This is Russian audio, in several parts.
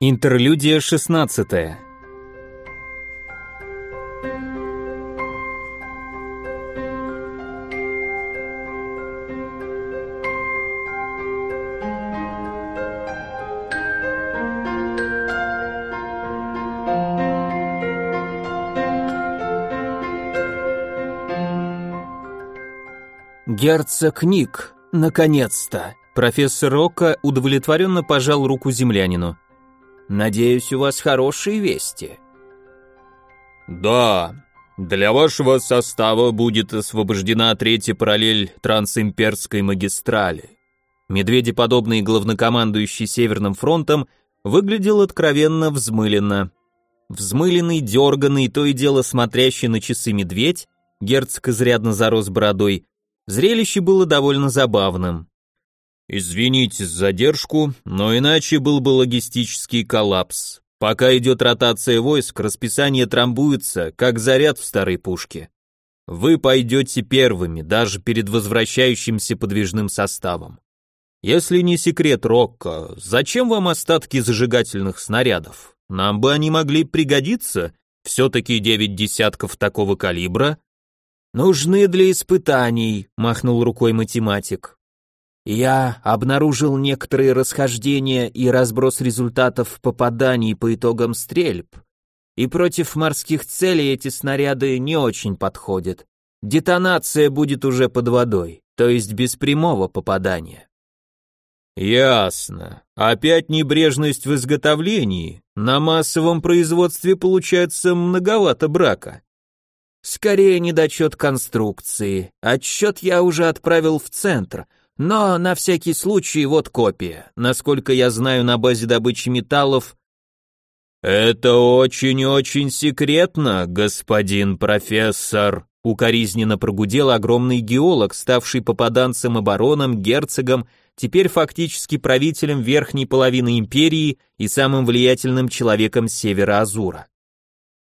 Интерлюдия 16 Герцог Ник, наконец-то. Профессор Рокко удовлетворенно пожал руку землянину. Надеюсь, у вас хорошие вести. Да, для вашего состава будет освобождена третья параллель трансимперской магистрали. Медведеподобный главнокомандующий Северным фронтом выглядел откровенно взмыленно. Взмыленный, дерганный, то и дело смотрящий на часы медведь, герцог изрядно зарос бородой, зрелище было довольно забавным. Извините за задержку, но иначе был бы логистический коллапс. Пока идет ротация войск, расписание трамбуется, как заряд в старой пушке. Вы пойдете первыми, даже перед возвращающимся подвижным составом. Если не секрет Рокко, зачем вам остатки зажигательных снарядов? Нам бы они могли пригодиться, все-таки девять десятков такого калибра. Нужны для испытаний, махнул рукой математик. Я обнаружил некоторые расхождения и разброс результатов попаданий по итогам стрельб. И против морских целей эти снаряды не очень подходят. Детонация будет уже под водой, то есть без прямого попадания. Ясно. Опять небрежность в изготовлении. На массовом производстве получается многовато брака. Скорее недочет конструкции. Отчет я уже отправил в центр — но на всякий случай вот копия. Насколько я знаю, на базе добычи металлов «Это очень-очень секретно, господин профессор», укоризненно прогудел огромный геолог, ставший попаданцем и бароном, герцогом, теперь фактически правителем верхней половины империи и самым влиятельным человеком севера Азура.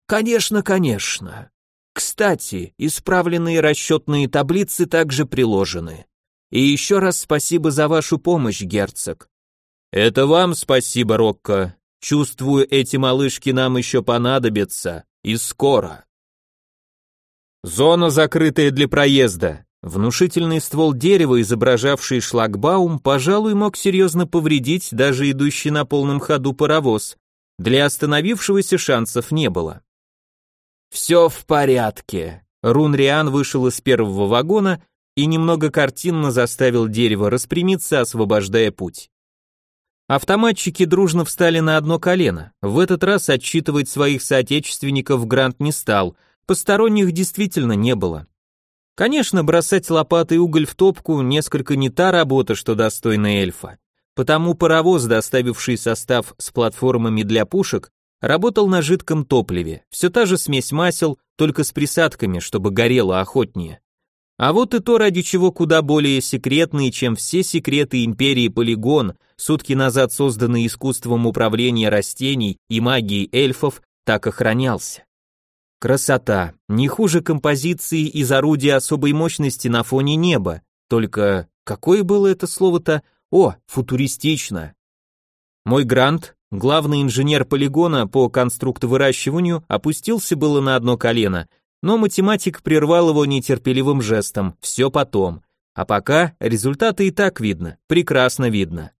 «Конечно, конечно. Кстати, исправленные расчетные таблицы также приложены. И еще раз спасибо за вашу помощь, герцог. Это вам спасибо, Рокко. Чувствую, эти малышки нам еще понадобятся, и скоро. Зона, закрытая для проезда. Внушительный ствол дерева, изображавший шлагбаум, пожалуй, мог серьезно повредить даже идущий на полном ходу паровоз. Для остановившегося шансов не было. «Все в порядке». Рунриан вышел из первого вагона и немного картинно заставил дерево распрямиться, освобождая путь. Автоматчики дружно встали на одно колено. В этот раз отчитывать своих соотечественников Грант не стал, посторонних действительно не было. Конечно, бросать лопатой уголь в топку несколько не та работа, что достойна эльфа. Потому паровоз, доставивший состав с платформами для пушек, работал на жидком топливе. Все та же смесь масел, только с присадками, чтобы горело охотнее. А вот и то, ради чего куда более секретный, чем все секреты империи Полигон, сутки назад созданный искусством управления растений и магией эльфов, так охранялся. Красота, не хуже композиции из орудия особой мощности на фоне неба, только какое было это слово-то? О, футуристично. Мой грант, главный инженер полигона по конструктовыращиванию, опустился было на одно колено – но математик прервал его нетерпеливым жестом, все потом. А пока результаты и так видно, прекрасно видно.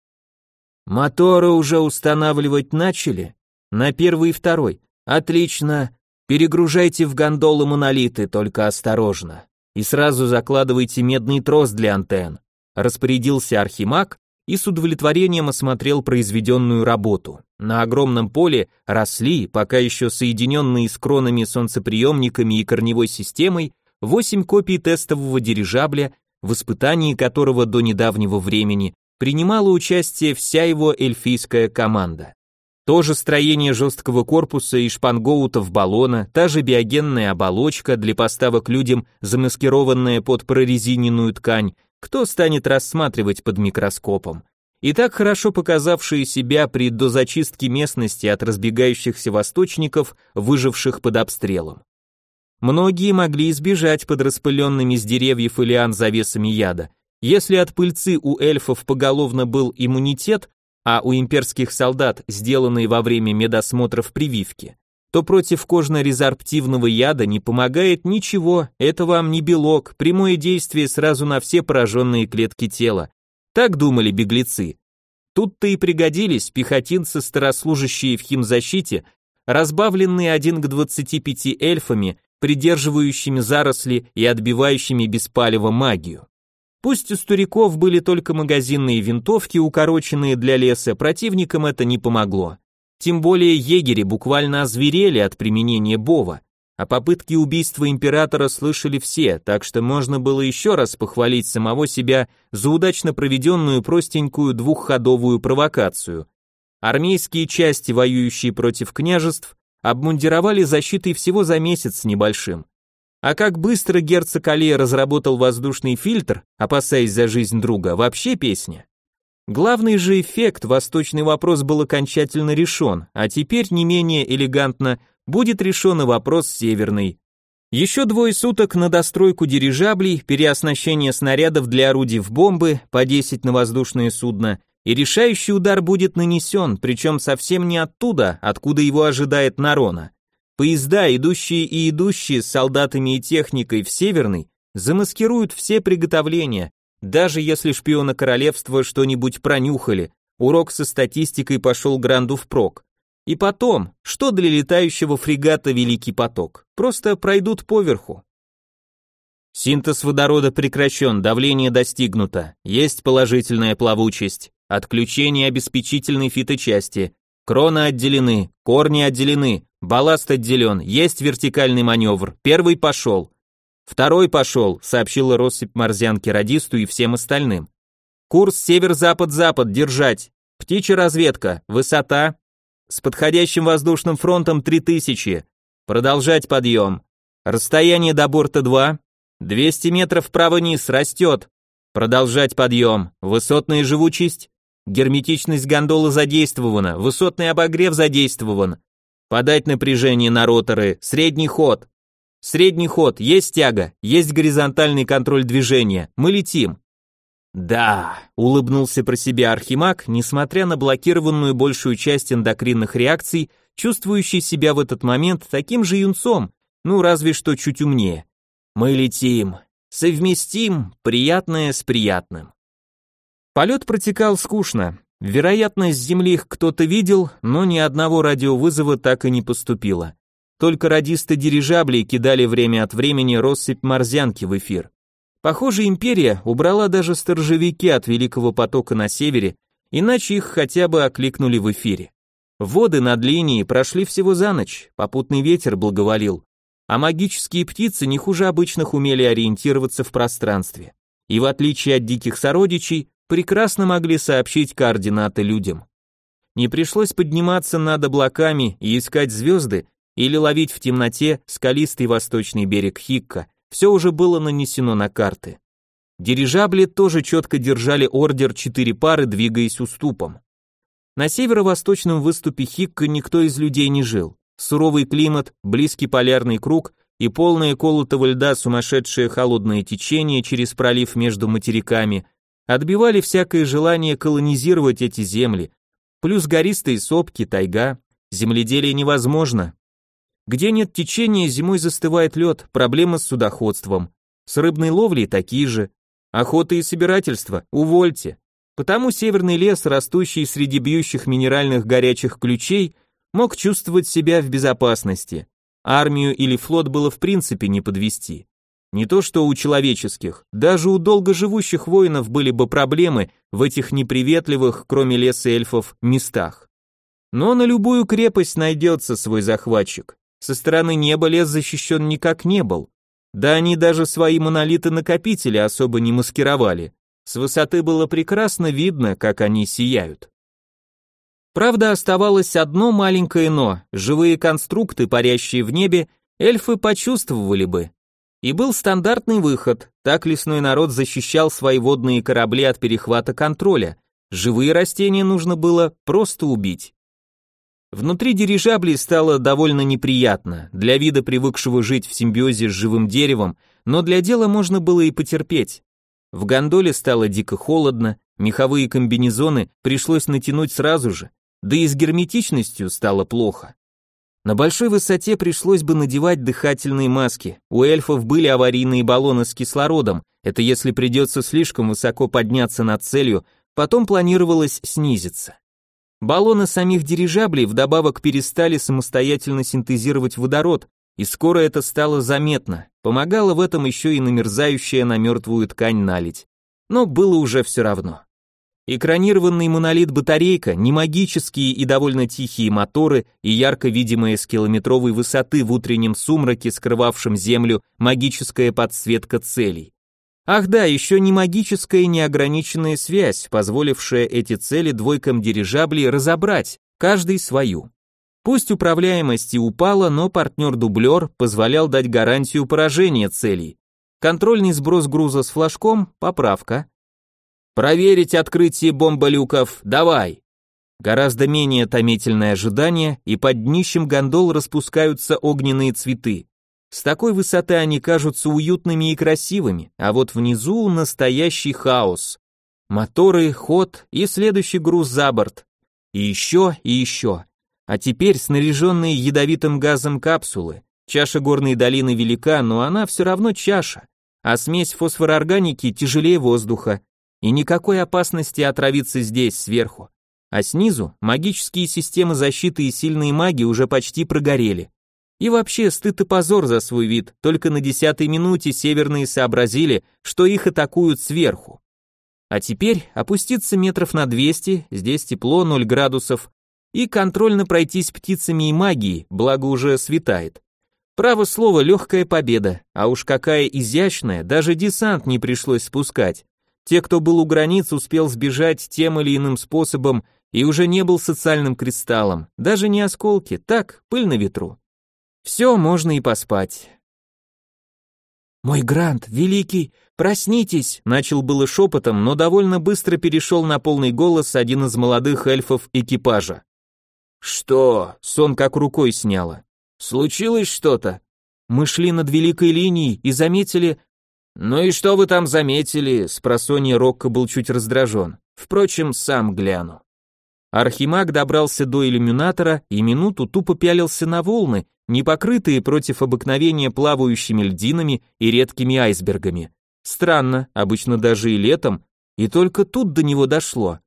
Моторы уже устанавливать начали? На первый и второй. Отлично. Перегружайте в гондолу монолиты, только осторожно. И сразу закладывайте медный трос для антенн. Распорядился Архимаг, и с удовлетворением осмотрел произведенную работу. На огромном поле росли, пока еще соединенные с кронами солнцеприемниками и корневой системой, восемь копий тестового дирижабля, в испытании которого до недавнего времени принимала участие вся его эльфийская команда. То же строение жесткого корпуса и шпангоутов баллона, та же биогенная оболочка для поставок людям, замаскированная под прорезиненную ткань, кто станет рассматривать под микроскопом? И так хорошо показавшие себя при дозачистке местности от разбегающихся восточников, выживших под обстрелом. Многие могли избежать под распыленными с деревьев и лиан завесами яда. Если от пыльцы у эльфов поголовно был иммунитет, а у имперских солдат сделанные во время медосмотров прививки, то против кожно-резорптивного яда не помогает ничего, это вам не белок, прямое действие сразу на все пораженные клетки тела. Так думали беглецы. Тут-то и пригодились пехотинцы, старослужащие в химзащите, разбавленные один к 25 эльфами, придерживающими заросли и отбивающими без палева магию. Пусть у стариков были только магазинные винтовки, укороченные для леса, противникам это не помогло. Тем более егери буквально озверели от применения бова, а попытки убийства императора слышали все, так что можно было еще раз похвалить самого себя за удачно проведенную простенькую двухходовую провокацию. Армейские части, воюющие против княжеств, обмундировали защитой всего за месяц небольшим. А как быстро герцог Алия разработал воздушный фильтр, опасаясь за жизнь друга, вообще песня. Главный же эффект, восточный вопрос был окончательно решен, а теперь не менее элегантно будет решен и вопрос северный. Еще двое суток на достройку дирижаблей, переоснащение снарядов для орудий в бомбы, по 10 на воздушное судно, и решающий удар будет нанесен, причем совсем не оттуда, откуда его ожидает Нарона. Поезда, идущие и идущие с солдатами и техникой в Северный, замаскируют все приготовления, даже если шпионы королевства что-нибудь пронюхали, урок со статистикой пошел Гранду впрок. И потом, что для летающего фрегата Великий поток? Просто пройдут поверху. Синтез водорода прекращен, давление достигнуто, есть положительная плавучесть, отключение обеспечительной фиточасти, кроны отделены, корни отделены, балласт отделен, есть вертикальный маневр, первый пошел. «Второй пошел», — сообщила россыпь морзянки радисту и всем остальным. «Курс север-запад-запад, держать. Птичья разведка, высота. С подходящим воздушным фронтом 3000. Продолжать подъем. Расстояние до борта 2. 200 метров вправо-вниз, растет. Продолжать подъем. Высотная живучесть. Герметичность гондолы задействована, высотный обогрев задействован. Подать напряжение на роторы, средний ход. Средний ход, есть тяга, есть горизонтальный контроль движения. Мы летим. Да, улыбнулся про себя Архимаг, несмотря на блокированную большую часть эндокринных реакций, чувствующий себя в этот момент таким же юнцом, ну разве что чуть умнее. Мы летим. Совместим приятное с приятным. Полет протекал скучно. Вероятно, с Земли их кто-то видел, но ни одного радиовызова так и не поступило. Только радисты дирижаблей кидали время от времени россыпь морзянки в эфир. Похоже, империя убрала даже сторожевики от Великого потока на севере, иначе их хотя бы окликнули в эфире. Воды над линией прошли всего за ночь, попутный ветер благоволил, а магические птицы не хуже обычных умели ориентироваться в пространстве. И в отличие от диких сородичей, прекрасно могли сообщить координаты людям. Не пришлось подниматься над облаками и искать звезды, или ловить в темноте скалистый восточный берег Хикка, все уже было нанесено на карты. Дирижабли тоже четко держали ордер четыре пары, двигаясь уступом. На северо-восточном выступе Хикка никто из людей не жил. Суровый климат, близкий полярный круг и полное колотого льда сумасшедшее холодное течение через пролив между материками отбивали всякое желание колонизировать эти земли, плюс гористые сопки, тайга, земледелие невозможно, где нет течения, зимой застывает лед, проблема с судоходством. С рыбной ловлей такие же. Охота и собирательство, увольте. Потому северный лес, растущий среди бьющих минеральных горячих ключей, мог чувствовать себя в безопасности. Армию или флот было в принципе не подвести. Не то что у человеческих, даже у долгоживущих воинов были бы проблемы в этих неприветливых, кроме леса эльфов, местах. Но на любую крепость найдется свой захватчик. Со стороны неба лес защищен никак не был. Да они даже свои монолиты-накопители особо не маскировали. С высоты было прекрасно видно, как они сияют. Правда, оставалось одно маленькое «но». Живые конструкты, парящие в небе, эльфы почувствовали бы. И был стандартный выход. Так лесной народ защищал свои водные корабли от перехвата контроля. Живые растения нужно было просто убить. Внутри дирижаблей стало довольно неприятно, для вида привыкшего жить в симбиозе с живым деревом, но для дела можно было и потерпеть. В гондоле стало дико холодно, меховые комбинезоны пришлось натянуть сразу же, да и с герметичностью стало плохо. На большой высоте пришлось бы надевать дыхательные маски. У эльфов были аварийные баллоны с кислородом. Это если придется слишком высоко подняться над целью, потом планировалось снизиться. Баллоны самих дирижаблей вдобавок перестали самостоятельно синтезировать водород, и скоро это стало заметно. Помогало в этом еще и намерзающая на мертвую ткань налить. Но было уже все равно. Экранированный монолит-батарейка, не магические и довольно тихие моторы и ярко видимая с километровой высоты в утреннем сумраке, скрывавшем землю, магическая подсветка целей. Ах да, еще не магическая неограниченная связь, позволившая эти цели двойкам дирижаблей разобрать, каждый свою. Пусть управляемость и упала, но партнер-дублер позволял дать гарантию поражения целей. Контрольный сброс груза с флажком, поправка, Проверить открытие бомболюков, давай. Гораздо менее томительное ожидание, и под днищем гондол распускаются огненные цветы. С такой высоты они кажутся уютными и красивыми, а вот внизу настоящий хаос. Моторы, ход и следующий груз за борт. И еще, и еще. А теперь снаряженные ядовитым газом капсулы. Чаша горной долины велика, но она все равно чаша. А смесь фосфорорганики тяжелее воздуха, и никакой опасности отравиться здесь, сверху. А снизу магические системы защиты и сильные маги уже почти прогорели. И вообще стыд и позор за свой вид, только на десятой минуте северные сообразили, что их атакуют сверху. А теперь опуститься метров на 200, здесь тепло, 0 градусов, и контрольно пройтись птицами и магией, благо уже светает. Право слово, легкая победа, а уж какая изящная, даже десант не пришлось спускать. Те, кто был у границ, успел сбежать тем или иным способом и уже не был социальным кристаллом, даже не осколки, так, пыль на ветру. Все, можно и поспать. «Мой Грант, великий, проснитесь!» Начал было шепотом, но довольно быстро перешел на полный голос один из молодых эльфов экипажа. «Что?» — сон как рукой сняло. «Случилось что-то?» Мы шли над великой линией и заметили «Ну и что вы там заметили?» — спросонья Рокко был чуть раздражен. Впрочем, сам гляну. Архимаг добрался до иллюминатора и минуту тупо пялился на волны, не покрытые против обыкновения плавающими льдинами и редкими айсбергами. Странно, обычно даже и летом, и только тут до него дошло.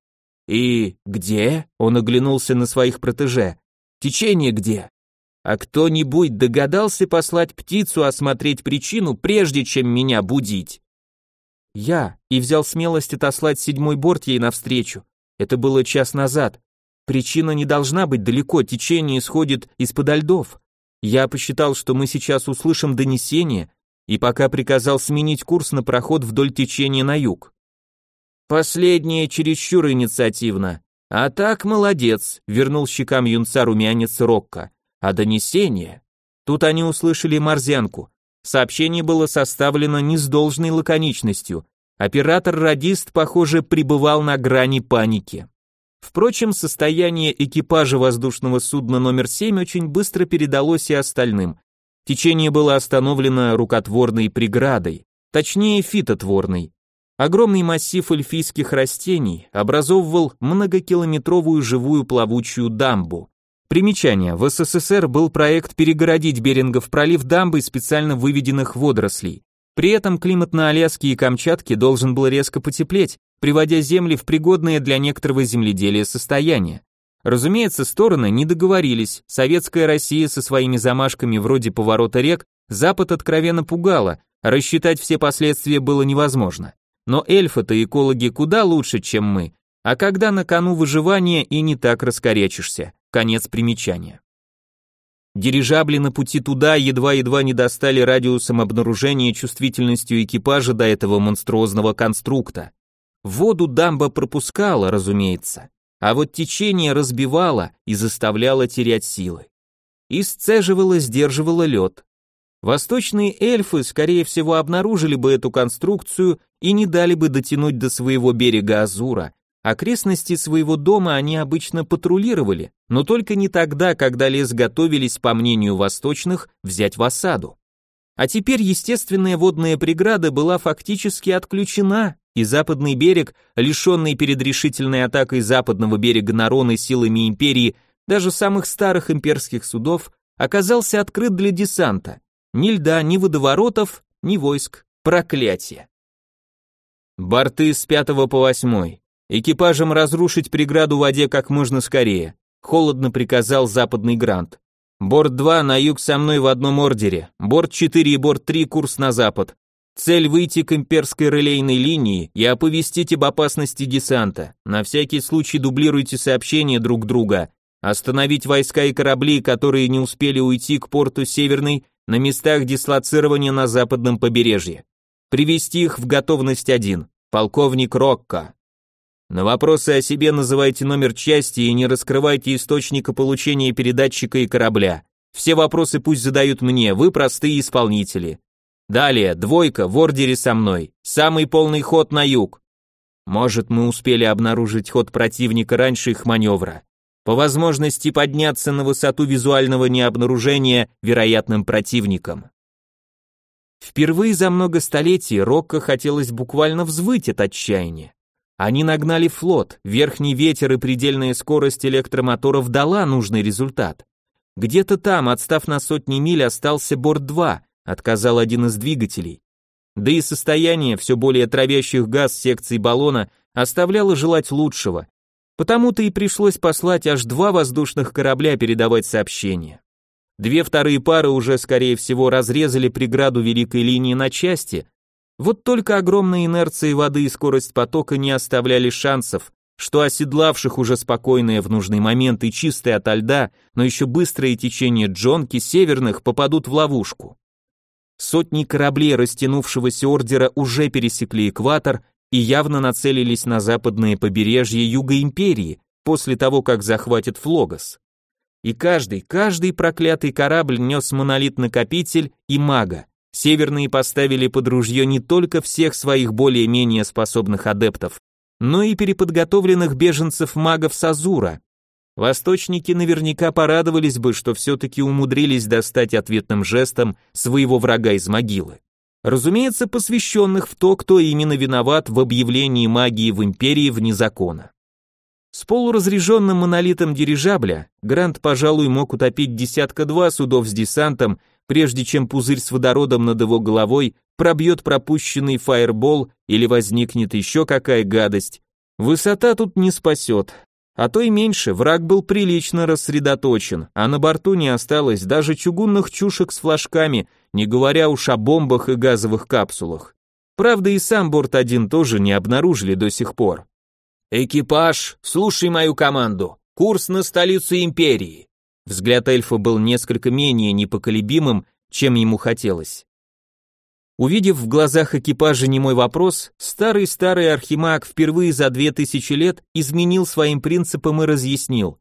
«И где?» — он оглянулся на своих протеже. «Течение где?» А кто-нибудь догадался послать птицу осмотреть причину, прежде чем меня будить? Я, и взял смелость отослать седьмой борт ей навстречу. Это было час назад. Причина не должна быть далеко, течение исходит из-под льдов. Я посчитал, что мы сейчас услышим донесение, и пока приказал сменить курс на проход вдоль течения на юг. Последнее чересчур инициативно. А так молодец, вернул щекам юнца румянец Рокко. А донесение? Тут они услышали морзянку. Сообщение было составлено не с должной лаконичностью. Оператор-радист, похоже, пребывал на грани паники. Впрочем, состояние экипажа воздушного судна номер 7 очень быстро передалось и остальным. Течение было остановлено рукотворной преградой, точнее фитотворной. Огромный массив эльфийских растений образовывал многокилометровую живую плавучую дамбу. Примечание. В СССР был проект перегородить Берингов пролив дамбой специально выведенных водорослей. При этом климат на Аляске и Камчатке должен был резко потеплеть, приводя земли в пригодное для некоторого земледелия состояние. Разумеется, стороны не договорились. Советская Россия со своими замашками вроде поворота рек Запад откровенно пугала, рассчитать все последствия было невозможно. Но эльфы-то экологи куда лучше, чем мы, а когда на кону выживание и не так раскорячишься. Конец примечания. Дирижабли на пути туда едва-едва не достали радиусом обнаружения чувствительностью экипажа до этого монструозного конструкта. Воду дамба пропускала, разумеется, а вот течение разбивало и заставляло терять силы. И сдерживало лед. Восточные эльфы, скорее всего, обнаружили бы эту конструкцию и не дали бы дотянуть до своего берега Азура, Окрестности своего дома они обычно патрулировали, но только не тогда, когда лес готовились, по мнению восточных, взять в осаду. А теперь естественная водная преграда была фактически отключена, и западный берег, лишенный перед решительной атакой западного берега Нароны силами империи даже самых старых имперских судов, оказался открыт для десанта. Ни льда, ни водоворотов, ни войск. Проклятие. Борты с пятого по восьмой. Экипажем разрушить преграду в воде как можно скорее, холодно приказал западный грант. Борт 2 на юг со мной в одном ордере, борт 4 и борт 3 курс на запад. Цель выйти к имперской релейной линии и оповестить об опасности десанта. На всякий случай дублируйте сообщения друг друга. Остановить войска и корабли, которые не успели уйти к порту Северный на местах дислоцирования на западном побережье. Привести их в готовность один. Полковник Рокко. На вопросы о себе называйте номер части и не раскрывайте источника получения передатчика и корабля. Все вопросы пусть задают мне, вы простые исполнители. Далее, двойка в ордере со мной. Самый полный ход на юг. Может, мы успели обнаружить ход противника раньше их маневра. По возможности подняться на высоту визуального необнаружения вероятным противником. Впервые за много столетий Рокко хотелось буквально взвыть от отчаяния. Они нагнали флот, верхний ветер и предельная скорость электромоторов дала нужный результат. Где-то там, отстав на сотни миль, остался борт-2, отказал один из двигателей. Да и состояние все более травящих газ секций баллона оставляло желать лучшего, потому-то и пришлось послать аж два воздушных корабля передавать сообщения. Две вторые пары уже, скорее всего, разрезали преграду великой линии на части, вот только огромная инерция воды и скорость потока не оставляли шансов, что оседлавших уже спокойные в нужный момент и чистые ото льда, но еще быстрое течение джонки северных попадут в ловушку. Сотни кораблей растянувшегося ордера уже пересекли экватор и явно нацелились на западное побережье Юга Империи после того, как захватит Флогос. И каждый, каждый проклятый корабль нес монолит-накопитель и мага, Северные поставили под ружье не только всех своих более-менее способных адептов, но и переподготовленных беженцев-магов Сазура. Восточники наверняка порадовались бы, что все-таки умудрились достать ответным жестом своего врага из могилы. Разумеется, посвященных в то, кто именно виноват в объявлении магии в империи вне закона. С полуразряженным монолитом дирижабля Грант, пожалуй, мог утопить десятка-два судов с десантом прежде чем пузырь с водородом над его головой пробьет пропущенный фаербол или возникнет еще какая гадость. Высота тут не спасет. А то и меньше, враг был прилично рассредоточен, а на борту не осталось даже чугунных чушек с флажками, не говоря уж о бомбах и газовых капсулах. Правда, и сам борт один тоже не обнаружили до сих пор. «Экипаж, слушай мою команду. Курс на столицу империи. Взгляд эльфа был несколько менее непоколебимым, чем ему хотелось. Увидев в глазах экипажа немой вопрос, старый-старый архимаг впервые за две тысячи лет изменил своим принципам и разъяснил.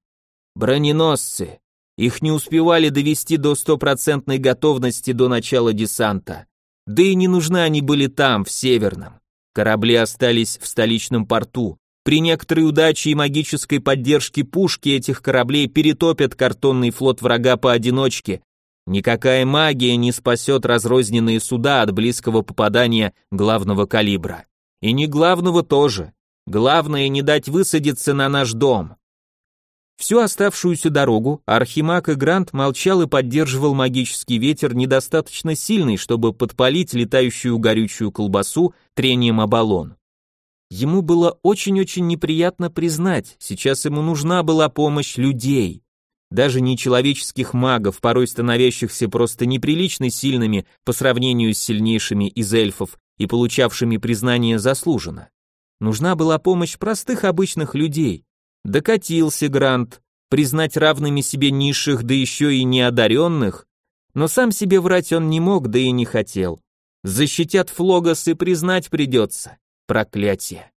Броненосцы. Их не успевали довести до стопроцентной готовности до начала десанта. Да и не нужны они были там, в Северном. Корабли остались в столичном порту. При некоторой удаче и магической поддержке пушки этих кораблей перетопят картонный флот врага поодиночке. Никакая магия не спасет разрозненные суда от близкого попадания главного калибра. И не главного тоже. Главное не дать высадиться на наш дом. Всю оставшуюся дорогу Архимаг и Грант молчал и поддерживал магический ветер недостаточно сильный, чтобы подпалить летающую горючую колбасу трением о баллон. Ему было очень-очень неприятно признать, сейчас ему нужна была помощь людей. Даже не человеческих магов, порой становящихся просто неприлично сильными по сравнению с сильнейшими из эльфов и получавшими признание заслуженно. Нужна была помощь простых обычных людей. Докатился Грант, признать равными себе низших, да еще и неодаренных, но сам себе врать он не мог, да и не хотел. Защитят Флогос и признать придется. Проклятие.